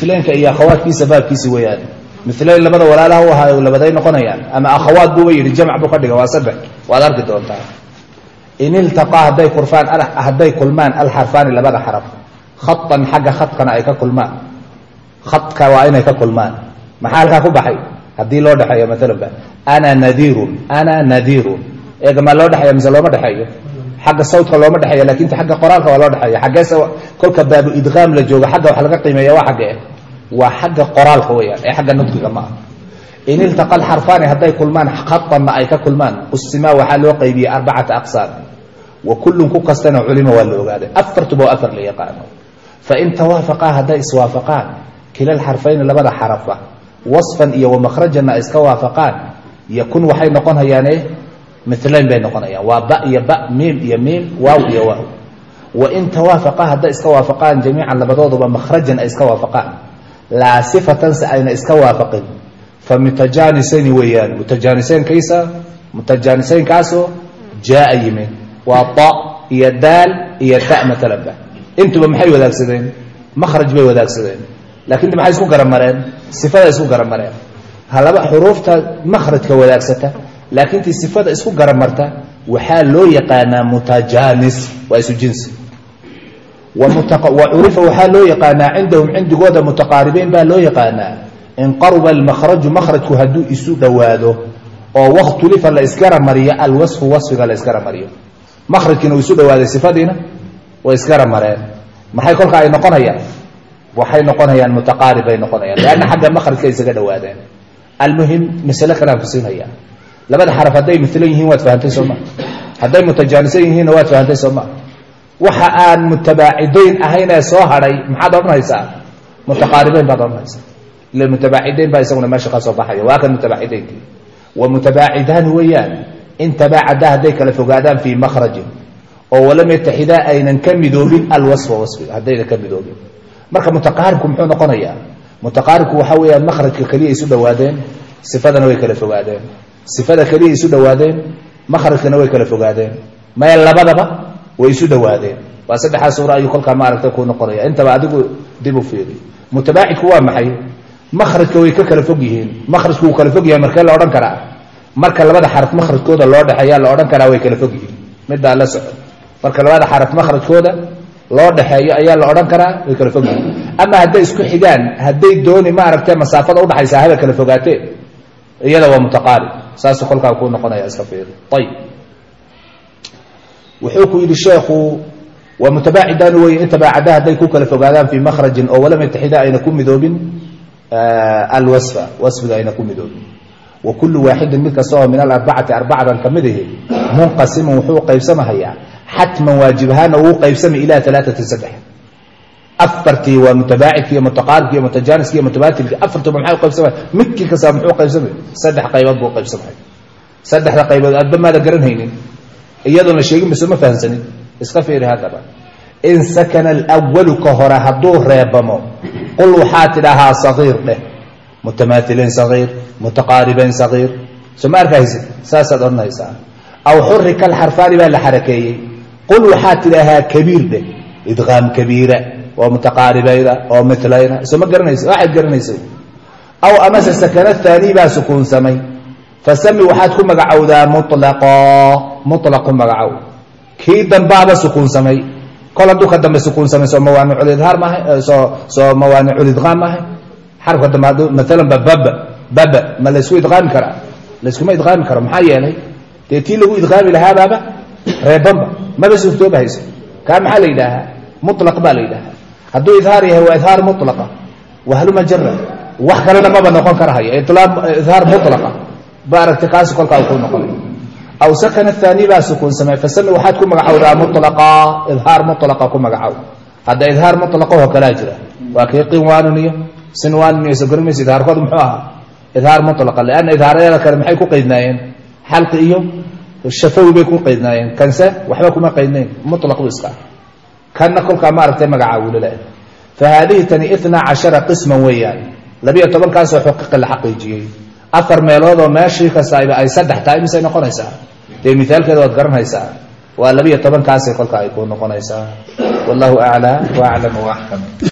milaynka iyo akhawaatkiisa baabkiisi weeyaan. Milayn labada walaalaha u ahaa labaday noqonayaan. Ama akhawaat buuba yidhi jamc buu ka dhiga waa saddex. Waad arki doontaa. In iltaqaa hadday kurfaan hadday kulmaan alxarfaani labada xaraf. Khatan xagga khadkana ay ka kulmaan. Khadka waa inay ka kulmaan. Maxaa halkaa ku baxay? Haddii loo dhexeeyo maalanba ana nadiirun ana nadiirun. Eegamaa loo dhexeeya mise looma dhexeeyo xagga sawtka looma dhexeeya laakiin xagga qoraalka waa loo dhexeeya xaggeese kolka baabu idqaam la joogo xagga wax laga qiimeeya waa xagge waa xagga qoraalka weyaan ee xagga nudqiga ma aha. In iltaqa alxarfaani hadday kulmaan khatanna ay ka kulmaan. Qusimaa waxaa loo qaybiyey arbacata aqsaam. Wa kullun ku kastana culima waa la ogaaday afartuba waa afar la yaqaano. Fain tawaafaqaa hadday iswaafaqaan kila alxarfayni labada xarafa wasfan iyo ay iska waafaqaan yakun waxay noqon milayn bay noqonayaan. Waa ba iyo ba miim iyo miim waaw iyo waaw. Wain tawaafaqaa hadday iska waafaqaan jamiican labadooduba makhrajan ay iska waafaqaan. Laa sifatanse ayna iska waafaqin. Fa mutajaanisayn weeyaan. Mutajaanisaynkiisa mutajaanisaynkaasoo jaaa yimi. Waa ta iyo daal iyo ta maalanba intuba maxay wadaagsadeen? Makhraj bay wadaagsadeen. Lakin maxay isku garamareen sifaday isku garamareen halaba xuruufta makhrajka wadaagsata laakiin tii sifada isku garamarta waxaa loo yaqaanaa mutajaanis waa isu jinsi. Wa waxaa loo yaqaanaa cindahum cindigooda mutaqaaribeyn baa loo yaqaanaa. In qaruba almakhraju makhrajku hadduu isu dhowaado oo wakhtulifa la isgaramariyo alwasfu wasfiga la isgaramariyo makhrajkiina uu isu dhawaaday sifadiina way isgaramareen maxay kolka ay noqonayaan? Waxay noqonayaan mutaqaarib noqonayaan. Leanna xagga makhrajka isaga dhawaadeen almuhim masale kalean kusiinaya labada xaraf hadday milan yihiin waad fahamtay soo maa hadday mutajaanisan yihiinna waad fahamtay soo maa waxa aan mutabaacidayn ahaynee soo hadhay maxaad odhanaysaa mutaqaaribeyn baad odhanaysaa ila mutabaacidayn baa isaguna meesha ka soo baxaya. Waa kan mutabaacidaynkii wa mutabaacidaani weeyaan in tabaacada hadday kala fogaadaan fii makhrajin oo walam yataxidaa aynan ka midoobin alwasfa wasfiga haddaynan ka midoobin. Marka mutaqaaribku muxuu noqonayaa? Mutaqaaribku waxaa weeyaan makhrajka keliya isu dhawaadeen sifadana way kala fogaadeen sifada keliya isu dhawaadeen makhrajkana way kala fogaadeen. Maya labadaba way isu dhawaadeen waa saddexdaa suura ayuu kolkaa maaragta ku noqonaya intaba adigu dib u fiiri. Mutabaacidku waa maxay? Makhrajka way ka kala fog yihiin. Makhrajku wuu kala fog yahay markee la odhan karaa. Marka labada xaraf makhrajkooda loo dhexeeyaa la odhan karaa way kala fog yihiin. Middaa la socon marka labada xaraf makhrajkooda loo dhexeeyo ayaa la odhan karaa way kala fog yihiin. Ama hadday isku xigaan hadday dooni maaragtay masaafada udhaxaysa haba kala fogaatee. Iyada waa mutaqaarib saasuu kolkaa kuu noqonaya iska fiiri ayib wuxuu ku yidhi sheekhu waa mutabaacidaan wey in tabaacada hadday ku kala fogaadaan fii makhrajin oo walam yataxida ayna ku midoobin alwasfa wasfiga ayna ku midoobin. Wa kullu waaxidin mid kasta min alarbacati arbacadan ka mid ahi munqasimun wuxuu qaybsamahayaa xatman waajibahaana wuu qaybsamay ilaa alaaati saddex afartii waa mutabaacidki iyo mutaqaaribki mutabaatilki afartuba maxay uqaybsamay midkii kasta muxuu qaybsamay saddex qaybood buu qaybsamay saddexda qaybood aadba maada garanhaynin iyadoona sheegin mise ma fahamsanin iska fiiri haddaba in sakana alwalu ka hore hadduu reebamo qul waxaa tidhahaa sagiir dheh mutamaailiin sagiir mutaqaaribayn sagiir soo ma arkaysid saasaad odhanaysaa aw xurika alxarfaani baa la xarakeeyey qul waxaa tidhaahaa kabiir dheh idqaam kabiira oo mutaqaaribayna oo milayna soo ma garanaysa waxaad garanaysa aw amase sakana haani baa sukuunsamay. Fasami waxaad ku magacowdaa mulaqo mulaq ku magacow. Kii dambaaba sukuunsamay. Kol hadduu ka dambe sukuunsamay soo mawaaniculidhaar maaha soo soo mawaaniculidqaam maaha xarafka dambe hadduu maalan ba baba baba ma laysku idqaami karaa layskuma idqaami karo maxaa yeelay? Dee tii lagu idqaami lahaabaaba reebanba maba suurtooba kaa maxaa la yidhaahaa? Mulaq baa la yidhaahaa hadduu idhaar yahay waa idhaar mulaqa wahluma jara wax kalena maba noqon karahaya idhaar mulaqa ba aragtay kaasi kolkaa ku noqonay. Aw sakana haani baa sukuunsamay fasami waxaad ku magacowdaa mulaqa idhaar mulaqa ku magacow hadda idhaar mulaqaho kalaa jira waa kii qinwaanun iyo sinwaanun iyo idhaarkooda muxuu ahaa. Idhaar mulaqa lianna idhaaryada kale maxay ku qaydnaayeen? Xalqi iyo shafawi bay ku qaydnaayeen. Kanse waxba kuma qaydnayn. Mulaq bu kanna kolkaa maaragtay magacaa wulala fa haadihi tani ina cashara qisman weeyaan. Labiyo tobankaasoo xuqiqi la xaqiijiyey. Afar meelood oo meeshii kastaba ay saddex tahay misay noqonaysaa. Dee mithaalkeeda waad garanaysaa? Waa labiyo tobankaasay kolka ay ku noqonaysaa. Wallahu aclaa wa aclam